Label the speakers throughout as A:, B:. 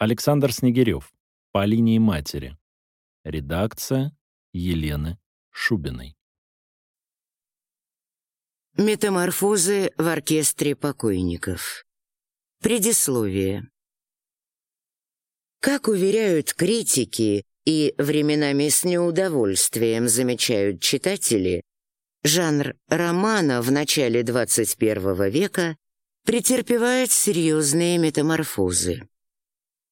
A: Александр Снегирев. По линии матери. Редакция Елены Шубиной.
B: Метаморфозы в оркестре покойников. Предисловие. Как уверяют критики и временами с неудовольствием замечают читатели, жанр романа в начале XXI века претерпевает серьезные метаморфозы.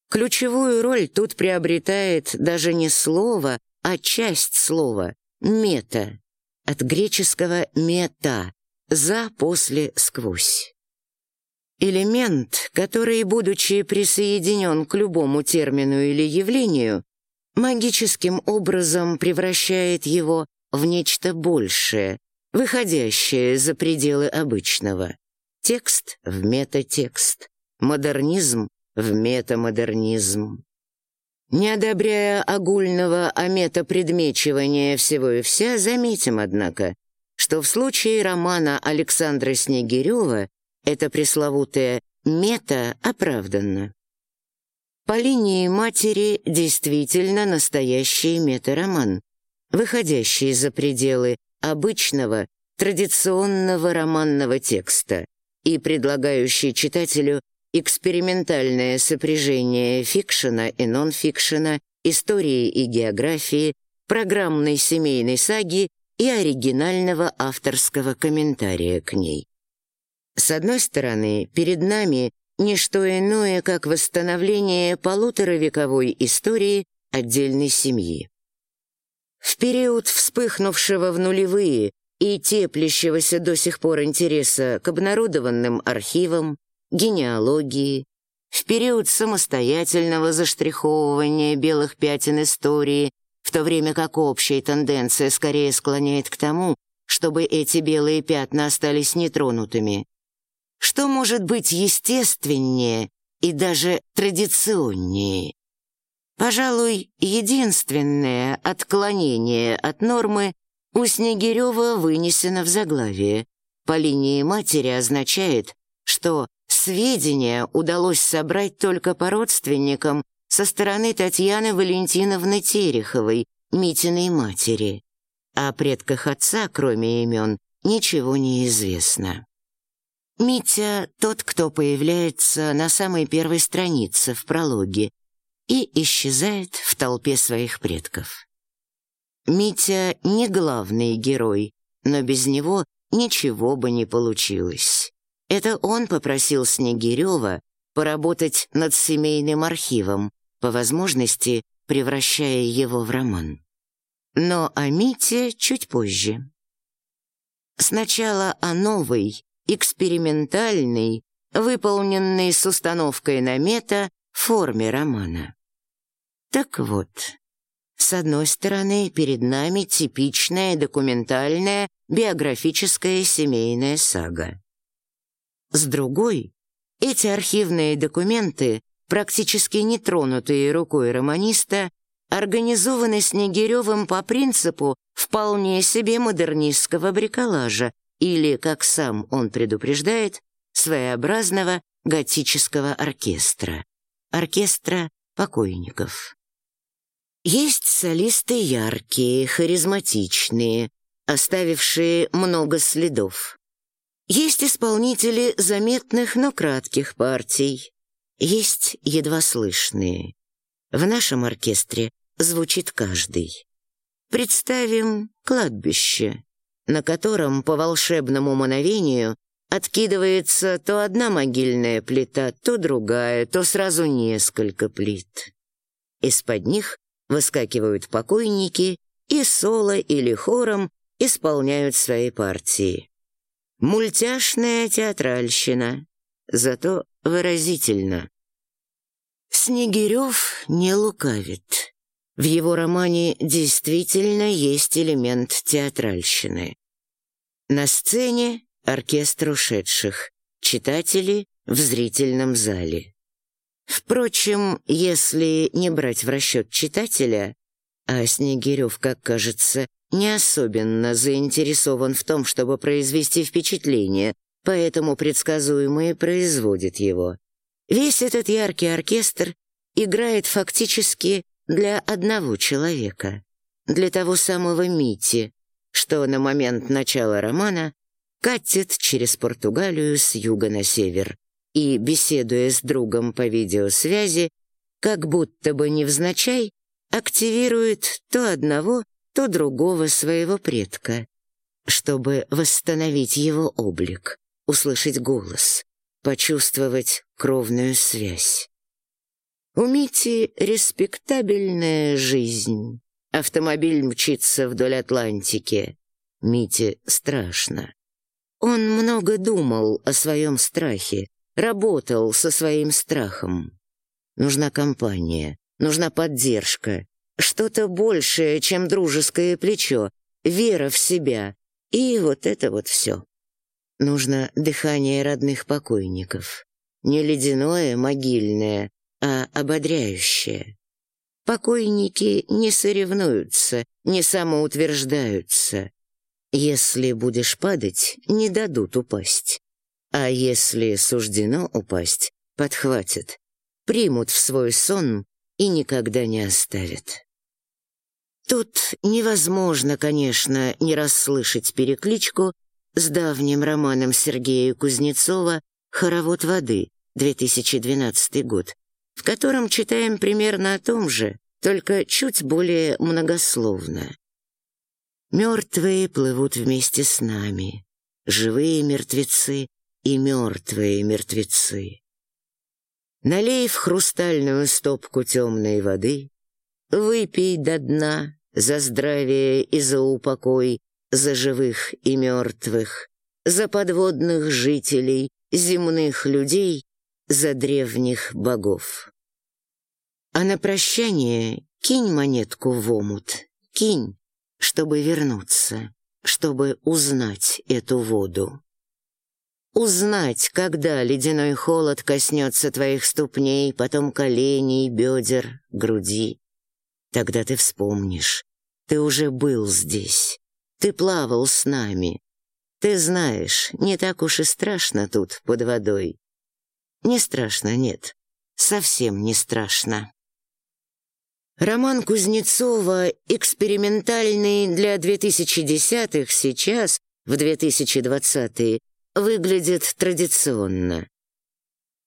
B: Ключевую роль тут приобретает даже не слово, а часть слова «мета», от греческого «мета» — «за», «после», «сквозь». Элемент, который, будучи присоединен к любому термину или явлению, магическим образом превращает его в нечто большее, выходящее за пределы обычного. Текст в метатекст, модернизм в метамодернизм. Не одобряя огульного а метапредмечивания всего и вся, заметим, однако, что в случае романа Александра Снегирева это пресловутое «мета» оправданно. По линии матери действительно настоящий метароман, выходящий за пределы обычного, традиционного романного текста и предлагающий читателю экспериментальное сопряжение фикшена и нон-фикшена, истории и географии, программной семейной саги и оригинального авторского комментария к ней. С одной стороны, перед нами не что иное, как восстановление полуторавековой истории отдельной семьи. В период вспыхнувшего в нулевые и теплящегося до сих пор интереса к обнародованным архивам, генеалогии, в период самостоятельного заштриховывания белых пятен истории, в то время как общая тенденция скорее склоняет к тому, чтобы эти белые пятна остались нетронутыми. Что может быть естественнее и даже традиционнее? Пожалуй, единственное отклонение от нормы у Снегирева вынесено в заглавие. По линии матери означает, что Сведения удалось собрать только по родственникам со стороны Татьяны Валентиновны Тереховой, Митиной матери. О предках отца, кроме имен, ничего не известно. Митя — тот, кто появляется на самой первой странице в прологе и исчезает в толпе своих предков. Митя не главный герой, но без него ничего бы не получилось. Это он попросил Снегирева поработать над семейным архивом, по возможности превращая его в роман. Но о Мите чуть позже. Сначала о новой, экспериментальной, выполненной с установкой на мета форме романа. Так вот, с одной стороны, перед нами типичная документальная биографическая семейная сага. С другой, эти архивные документы, практически нетронутые рукой романиста, организованы Снегиревым по принципу вполне себе модернистского бриколажа или, как сам он предупреждает, своеобразного готического оркестра. Оркестра покойников. Есть солисты яркие, харизматичные, оставившие много следов. Есть исполнители заметных, но кратких партий. Есть едва слышные. В нашем оркестре звучит каждый. Представим кладбище, на котором по волшебному мановению откидывается то одна могильная плита, то другая, то сразу несколько плит. Из-под них выскакивают покойники и соло или хором исполняют свои партии. Мультяшная театральщина, зато выразительно. Снегирев не лукавит. В его романе действительно есть элемент театральщины. На сцене оркестр ушедших, читатели в зрительном зале. Впрочем, если не брать в расчет читателя, а Снегирев, как кажется, не особенно заинтересован в том, чтобы произвести впечатление, поэтому предсказуемое производит его. Весь этот яркий оркестр играет фактически для одного человека, для того самого Мити, что на момент начала романа катит через Португалию с юга на север и, беседуя с другом по видеосвязи, как будто бы невзначай, активирует то одного, то другого своего предка, чтобы восстановить его облик, услышать голос, почувствовать кровную связь. У Мити респектабельная жизнь. Автомобиль мчится вдоль Атлантики. Мите страшно. Он много думал о своем страхе, работал со своим страхом. Нужна компания, нужна поддержка, что-то большее, чем дружеское плечо, вера в себя. И вот это вот все. Нужно дыхание родных покойников. Не ледяное, могильное, а ободряющее. Покойники не соревнуются, не самоутверждаются. Если будешь падать, не дадут упасть. А если суждено упасть, подхватят, примут в свой сон и никогда не оставят. Тут невозможно, конечно, не расслышать перекличку с давним романом Сергея Кузнецова «Хоровод воды», 2012 год, в котором читаем примерно о том же, только чуть более многословно. Мертвые плывут вместе с нами, живые мертвецы и мертвые мертвецы. Налей в хрустальную стопку темной воды, выпей до дна за здравие и за упокой, за живых и мертвых, за подводных жителей, земных людей, за древних богов. А на прощание кинь монетку в омут, кинь, чтобы вернуться, чтобы узнать эту воду. Узнать, когда ледяной холод коснется твоих ступней, потом коленей, бедер, груди. Тогда ты вспомнишь. Ты уже был здесь. Ты плавал с нами. Ты знаешь, не так уж и страшно тут, под водой. Не страшно, нет. Совсем не страшно. Роман Кузнецова экспериментальный для 2010-х сейчас, в 2020-е, выглядит традиционно.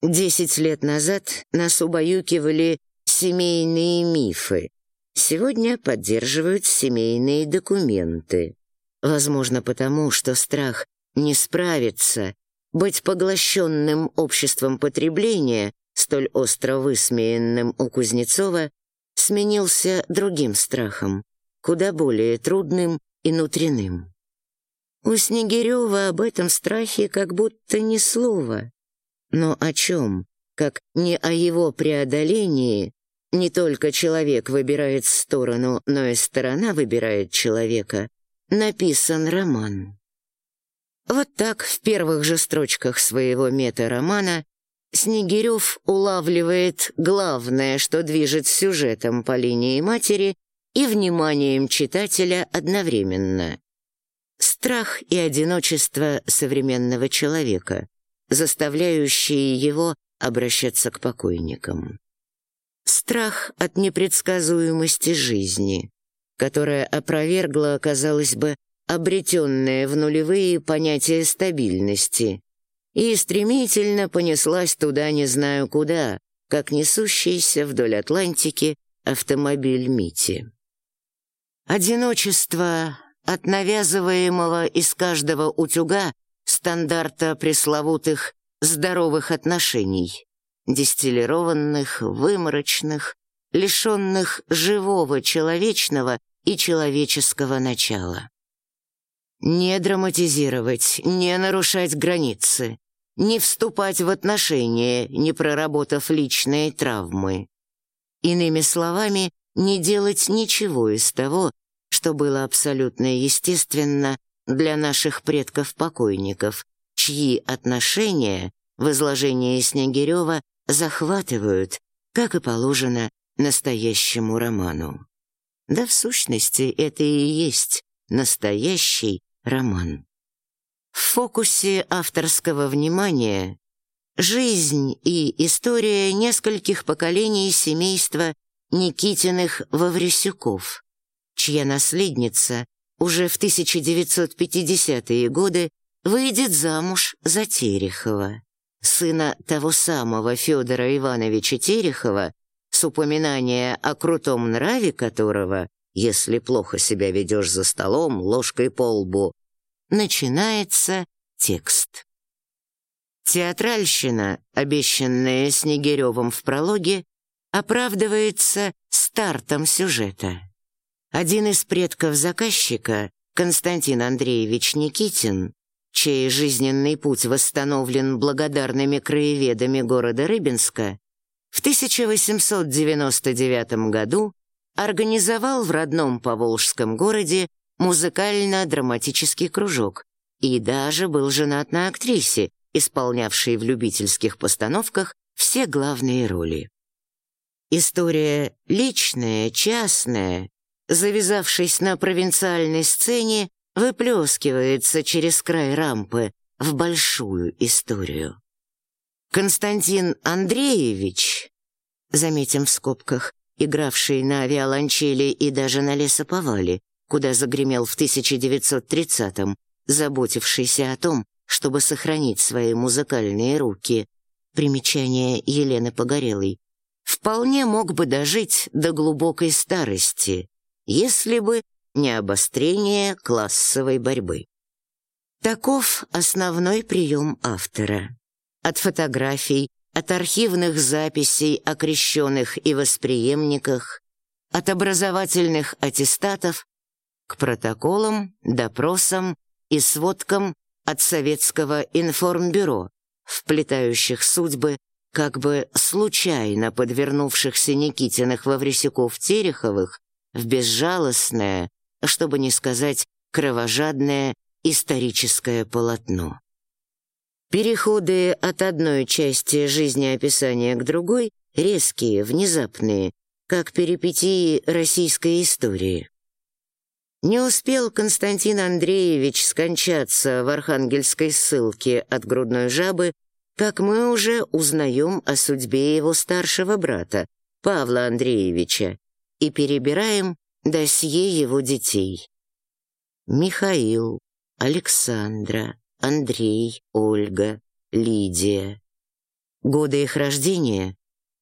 B: Десять лет назад нас убаюкивали семейные мифы. Сегодня поддерживают семейные документы. Возможно, потому что страх не справиться, быть поглощенным обществом потребления, столь остро высмеянным у Кузнецова, сменился другим страхом, куда более трудным и внутренним. У Снегирева об этом страхе как будто ни слова. Но о чем, как не о его преодолении, не только человек выбирает сторону, но и сторона выбирает человека, написан роман. Вот так в первых же строчках своего мета-романа Снегирев улавливает главное, что движет сюжетом по линии матери и вниманием читателя одновременно. Страх и одиночество современного человека, заставляющие его обращаться к покойникам. Страх от непредсказуемости жизни, которая опровергла, казалось бы, обретенное в нулевые понятие стабильности, и стремительно понеслась туда не знаю куда, как несущийся вдоль Атлантики автомобиль Мити. Одиночество от навязываемого из каждого утюга стандарта пресловутых здоровых отношений, дистиллированных, выморочных, лишенных живого человечного и человеческого начала. Не драматизировать, не нарушать границы, не вступать в отношения, не проработав личные травмы. Иными словами, не делать ничего из того, что было абсолютно естественно для наших предков-покойников, чьи отношения в изложении Снегирева захватывают, как и положено, настоящему роману. Да, в сущности, это и есть настоящий роман. В фокусе авторского внимания жизнь и история нескольких поколений семейства Никитиных-Ваврисюков, чья наследница уже в 1950-е годы выйдет замуж за Терехова, сына того самого Федора Ивановича Терехова, с упоминания о крутом нраве которого, если плохо себя ведешь за столом, ложкой по лбу, начинается текст. Театральщина, обещанная Снегиревым в прологе, оправдывается стартом сюжета. Один из предков заказчика, Константин Андреевич Никитин, чей жизненный путь восстановлен благодарными краеведами города Рыбинска, в 1899 году организовал в родном поволжском городе музыкально-драматический кружок и даже был женат на актрисе, исполнявшей в любительских постановках все главные роли. История личная, частная, завязавшись на провинциальной сцене, выплескивается через край рампы в большую историю. Константин Андреевич, заметим в скобках, игравший на виолончели и даже на лесоповале, куда загремел в 1930-м, заботившийся о том, чтобы сохранить свои музыкальные руки, примечание Елены Погорелой, вполне мог бы дожить до глубокой старости, если бы не обострение классовой борьбы. Таков основной прием автора. От фотографий, от архивных записей о крещенных и восприемниках, от образовательных аттестатов к протоколам, допросам и сводкам от Советского информбюро, вплетающих судьбы как бы случайно подвернувшихся Никитиных Ваврисяков-Тереховых в безжалостное, чтобы не сказать кровожадное историческое полотно. Переходы от одной части жизнеописания к другой резкие, внезапные, как перипетии российской истории. Не успел Константин Андреевич скончаться в архангельской ссылке от грудной жабы, как мы уже узнаем о судьбе его старшего брата, Павла Андреевича, и перебираем досье его детей. Михаил, Александра, Андрей, Ольга, Лидия. Годы их рождения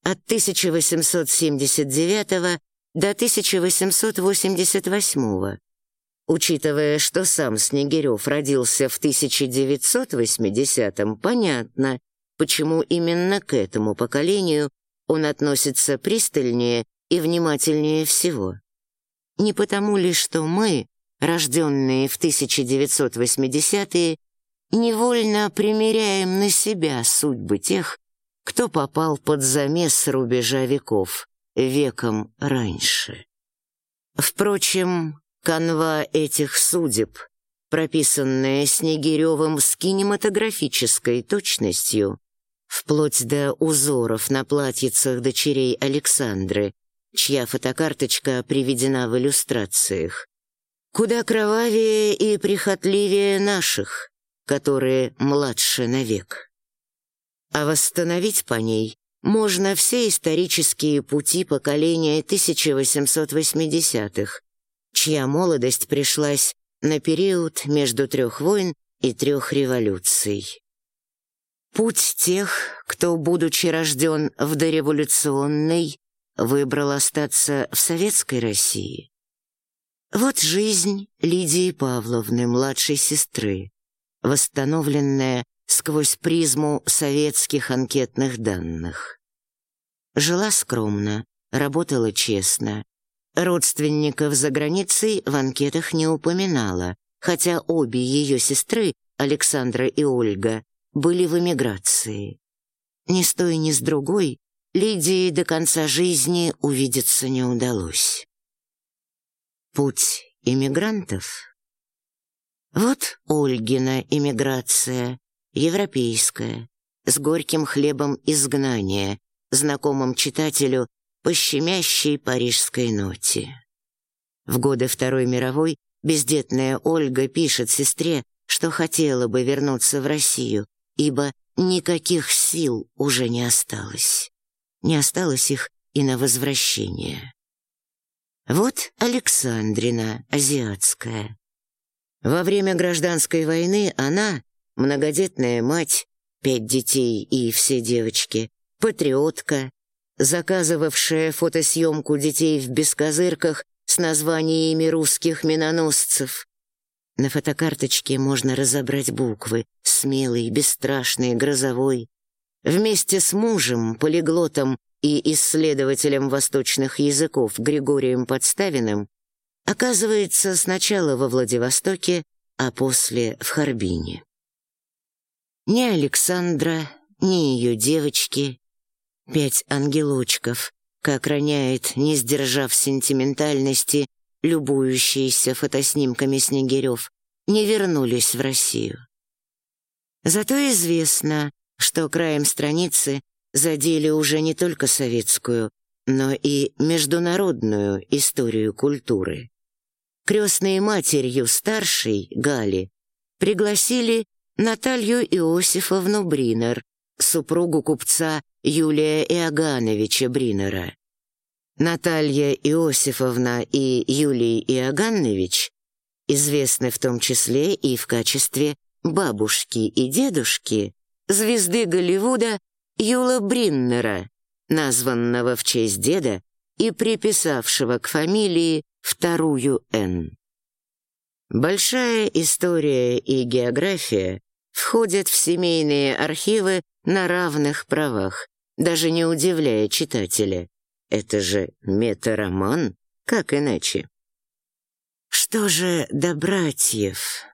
B: от 1879 до 1888 Учитывая, что сам Снегирев родился в 1980-м, понятно, почему именно к этому поколению он относится пристальнее и внимательнее всего. Не потому ли, что мы, рожденные в 1980-е, невольно примеряем на себя судьбы тех, кто попал под замес рубежа веков, веком раньше. Впрочем, канва этих судеб, прописанная Снегиревым с кинематографической точностью, вплоть до узоров на платьицах дочерей Александры, чья фотокарточка приведена в иллюстрациях. Куда кровавее и прихотливее наших, которые младше навек. А восстановить по ней можно все исторические пути поколения 1880-х, чья молодость пришлась на период между трех войн и трех революций. Путь тех, кто, будучи рожден в дореволюционной, выбрал остаться в советской России. Вот жизнь Лидии Павловны, младшей сестры, восстановленная сквозь призму советских анкетных данных. Жила скромно, работала честно. Родственников за границей в анкетах не упоминала, хотя обе ее сестры, Александра и Ольга, были в эмиграции. Ни с ни с другой Лидии до конца жизни увидеться не удалось. Путь иммигрантов? Вот Ольгина иммиграция, европейская, с горьким хлебом изгнания, знакомым читателю по щемящей парижской ноте. В годы Второй мировой бездетная Ольга пишет сестре, что хотела бы вернуться в Россию, ибо никаких сил уже не осталось. Не осталось их и на возвращение. Вот Александрина, азиатская. Во время гражданской войны она, многодетная мать, пять детей и все девочки, патриотка, заказывавшая фотосъемку детей в бескозырках с названиями русских миноносцев. На фотокарточке можно разобрать буквы «Смелый», «Бесстрашный», «Грозовой». Вместе с мужем, полиглотом и исследователем восточных языков Григорием Подставиным оказывается сначала во Владивостоке, а после в Харбине. Ни Александра, ни ее девочки, пять ангелочков, как роняет, не сдержав сентиментальности, любующиеся фотоснимками Снегирев, не вернулись в Россию. Зато известно, что краем страницы задели уже не только советскую, но и международную историю культуры. Крестной матерью старшей, Гали, пригласили Наталью Иосифовну Бринер, супругу купца Юлия Иогановича Бринера. Наталья Иосифовна и Юлий Иоганович известны в том числе и в качестве бабушки и дедушки звезды Голливуда Юла Бриннера, названного в честь деда и приписавшего к фамилии вторую «Н». Большая история и география входят в семейные архивы на равных правах, даже не удивляя читателя. Это же метароман, как иначе? Что же до братьев?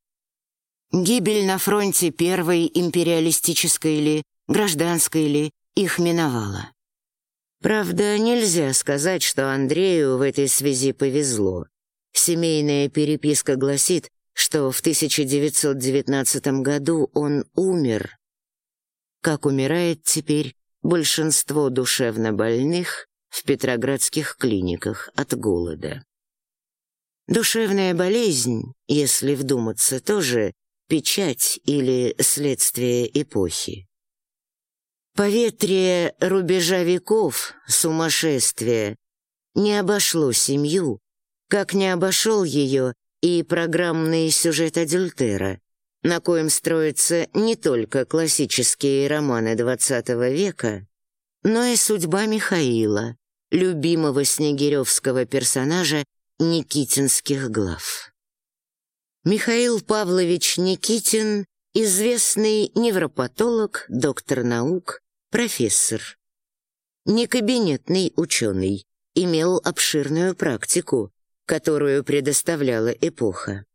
B: Гибель на фронте первой империалистической ли, гражданской ли, их миновала. Правда, нельзя сказать, что Андрею в этой связи повезло. Семейная переписка гласит, что в 1919 году он умер. Как умирает теперь большинство душевнобольных в петроградских клиниках от голода. Душевная болезнь, если вдуматься, тоже печать или следствие эпохи. Поветрие рубежа веков, сумасшествие, не обошло семью, как не обошел ее и программный сюжет Адюльтера, на коем строятся не только классические романы XX века, но и судьба Михаила, любимого снегиревского персонажа Никитинских глав. Михаил Павлович Никитин — известный невропатолог, доктор наук, профессор. Не кабинетный ученый, имел обширную практику, которую предоставляла эпоха.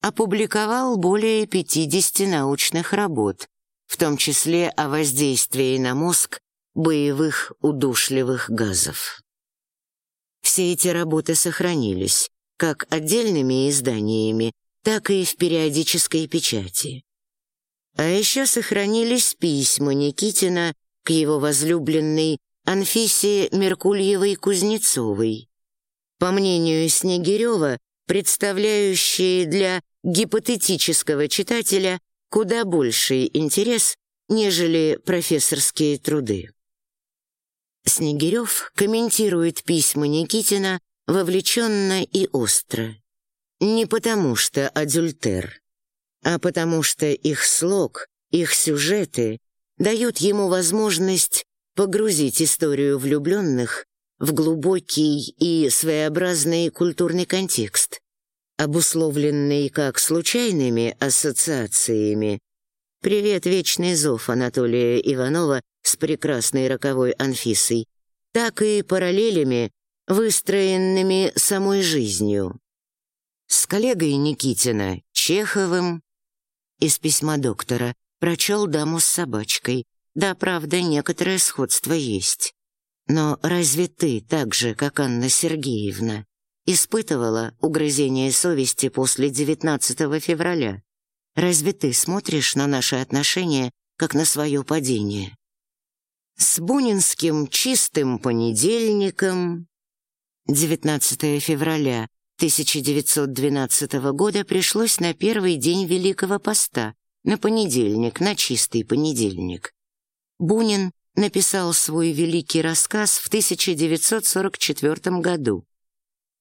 B: Опубликовал более 50 научных работ, в том числе о воздействии на мозг боевых удушливых газов. Все эти работы сохранились, как отдельными изданиями, так и в периодической печати. А еще сохранились письма Никитина к его возлюбленной Анфисе Меркульевой-Кузнецовой, по мнению Снегирева, представляющие для гипотетического читателя куда больший интерес, нежели профессорские труды. Снегирев комментирует письма Никитина вовлеченно и остро. Не потому что адюльтер, а потому что их слог, их сюжеты дают ему возможность погрузить историю влюбленных в глубокий и своеобразный культурный контекст, обусловленный как случайными ассоциациями. Привет, вечный зов Анатолия Иванова с прекрасной роковой Анфисой, так и параллелями, выстроенными самой жизнью. С коллегой Никитина, Чеховым, из письма доктора, прочел «Даму с собачкой». Да, правда, некоторое сходство есть. Но разве ты, так же, как Анна Сергеевна, испытывала угрызение совести после 19 февраля? Разве ты смотришь на наши отношения, как на свое падение? С бунинским чистым понедельником 19 февраля 1912 года пришлось на первый день Великого Поста, на понедельник, на чистый понедельник. Бунин написал свой великий рассказ в 1944 году.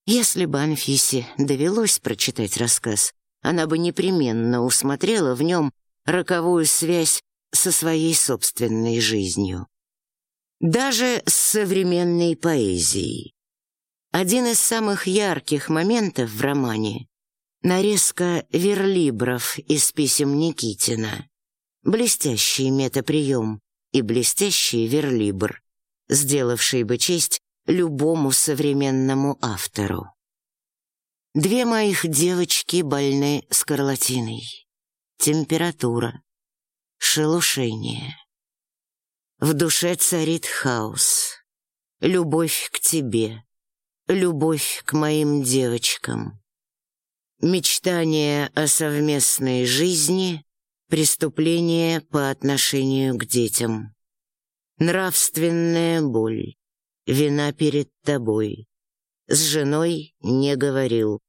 B: Если бы Анфисе довелось прочитать рассказ, она бы непременно усмотрела в нем роковую связь со своей собственной жизнью. Даже с современной поэзией. Один из самых ярких моментов в романе — нарезка верлибров из писем Никитина. Блестящий метаприем и блестящий верлибр, сделавший бы честь любому современному автору. Две моих девочки больны скарлатиной. Температура, шелушение. В душе царит хаос. Любовь к тебе, любовь к моим девочкам. Мечтание о совместной жизни, преступление по отношению к детям. Нравственная боль, вина перед тобой. С женой не говорил.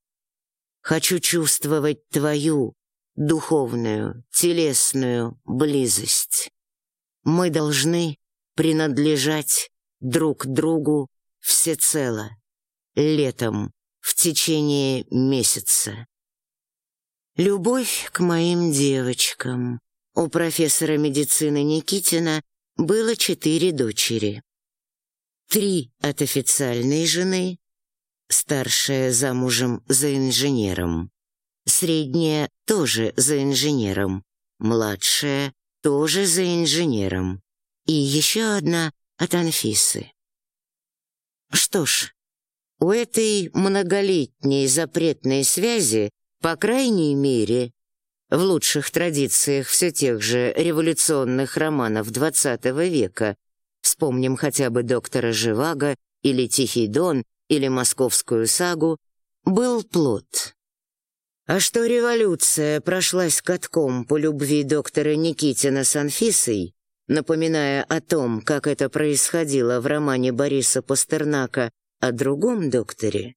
B: Хочу чувствовать твою духовную, телесную близость. Мы должны принадлежать друг другу всецело, летом, в течение месяца. Любовь к моим девочкам. У профессора медицины Никитина было четыре дочери. Три от официальной жены, старшая замужем за инженером, средняя тоже за инженером, младшая тоже за инженером и еще одна от Анфисы. Что ж, у этой многолетней запретной связи, по крайней мере, в лучших традициях все тех же революционных романов XX века, вспомним хотя бы «Доктора Живаго» или «Тихий Дон» или «Московскую сагу», был плод. А что революция прошлась катком по любви доктора Никитина с Анфисой, напоминая о том, как это происходило в романе Бориса Пастернака о другом докторе,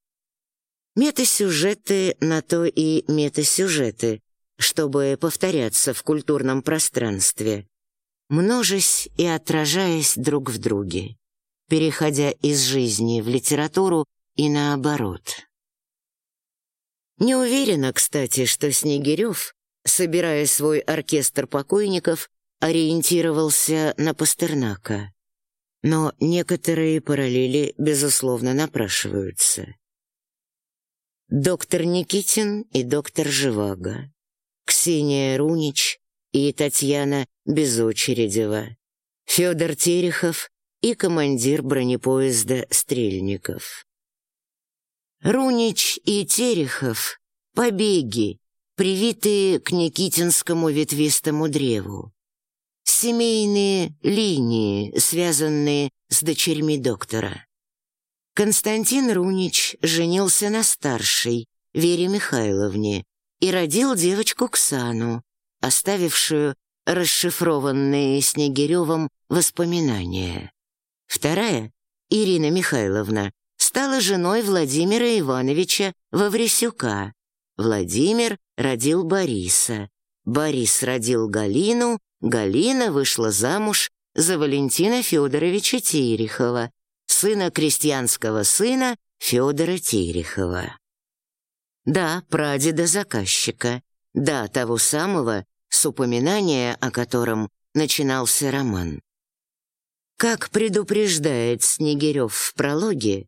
B: метасюжеты на то и метасюжеты, чтобы повторяться в культурном пространстве, множась и отражаясь друг в друге, переходя из жизни в литературу и наоборот. Не уверена, кстати, что Снегирев, собирая свой оркестр покойников, ориентировался на Пастернака. Но некоторые параллели, безусловно, напрашиваются. Доктор Никитин и доктор Живаго, Ксения Рунич и Татьяна Безочередева, Федор Терехов и командир бронепоезда Стрельников. Рунич и Терехов — побеги, привитые к Никитинскому ветвистому древу. Семейные линии, связанные с дочерьми доктора. Константин Рунич женился на старшей, Вере Михайловне, и родил девочку Ксану, оставившую расшифрованные Снегиревым воспоминания. Вторая, Ирина Михайловна, стала женой Владимира Ивановича Ваврисюка. Владимир родил Бориса. Борис родил Галину, Галина вышла замуж за Валентина Федоровича Терехова, сына крестьянского сына Федора Терехова. Да, прадеда заказчика, да, того самого, с упоминания о котором начинался роман. Как предупреждает Снегирев в прологе,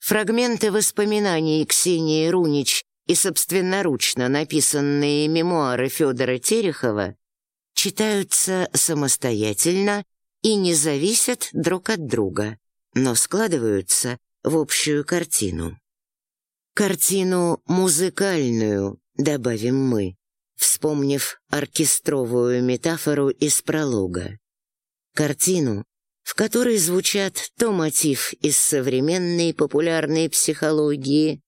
B: Фрагменты воспоминаний Ксении Рунич и собственноручно написанные мемуары Федора Терехова читаются самостоятельно и не зависят друг от друга, но складываются в общую картину. Картину музыкальную, добавим мы, вспомнив оркестровую метафору из пролога. Картину, в которой звучат то мотив из современной популярной психологии.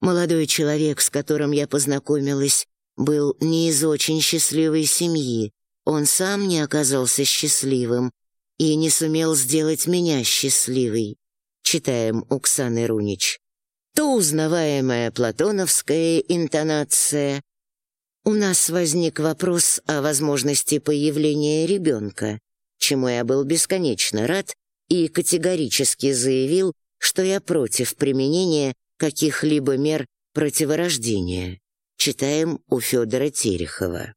B: Молодой человек, с которым я познакомилась, был не из очень счастливой семьи. Он сам не оказался счастливым и не сумел сделать меня счастливой. Читаем Оксаны Рунич. То узнаваемая платоновская интонация, у нас возник вопрос о возможности появления ребенка, чему я был бесконечно рад и категорически заявил, что я против применения каких-либо мер противорождения. Читаем у Федора Терехова.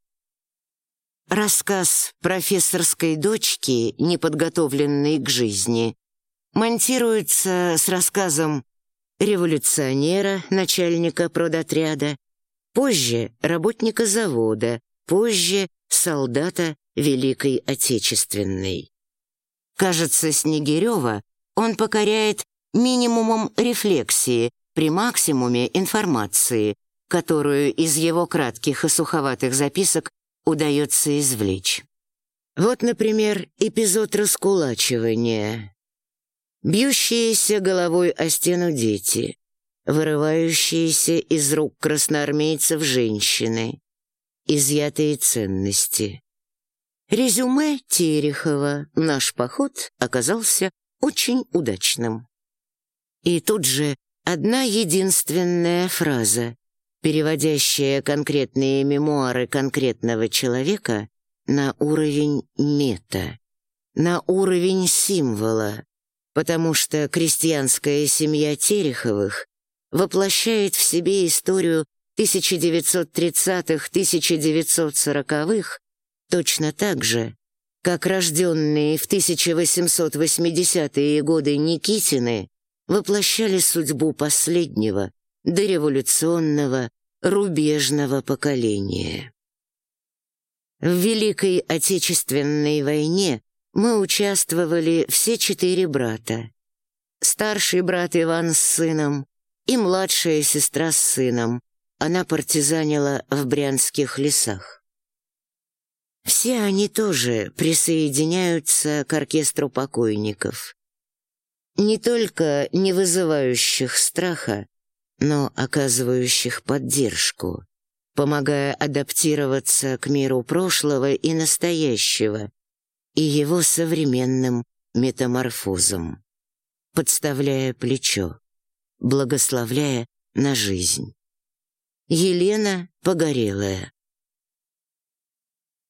B: Рассказ профессорской дочки, неподготовленной к жизни, монтируется с рассказом революционера, начальника продотряда, позже работника завода, позже солдата Великой Отечественной. Кажется, Снегирева он покоряет минимумом рефлексии при максимуме информации, которую из его кратких и суховатых записок удается извлечь. Вот, например, эпизод раскулачивания. Бьющиеся головой о стену дети, вырывающиеся из рук красноармейцев женщины, изъятые ценности. Резюме Терехова «Наш поход» оказался очень удачным. И тут же одна единственная фраза, переводящая конкретные мемуары конкретного человека на уровень мета, на уровень символа, потому что крестьянская семья Тереховых воплощает в себе историю 1930-1940-х точно так же, как рожденные в 1880-е годы Никитины воплощали судьбу последнего, дореволюционного, рубежного поколения. В Великой Отечественной войне мы участвовали все четыре брата. Старший брат Иван с сыном и младшая сестра с сыном. Она партизанила в брянских лесах. Все они тоже присоединяются к оркестру покойников. Не только не вызывающих страха, но оказывающих поддержку, помогая адаптироваться к миру прошлого и настоящего и его современным метаморфозам, подставляя плечо, благословляя на жизнь. Елена Погорелая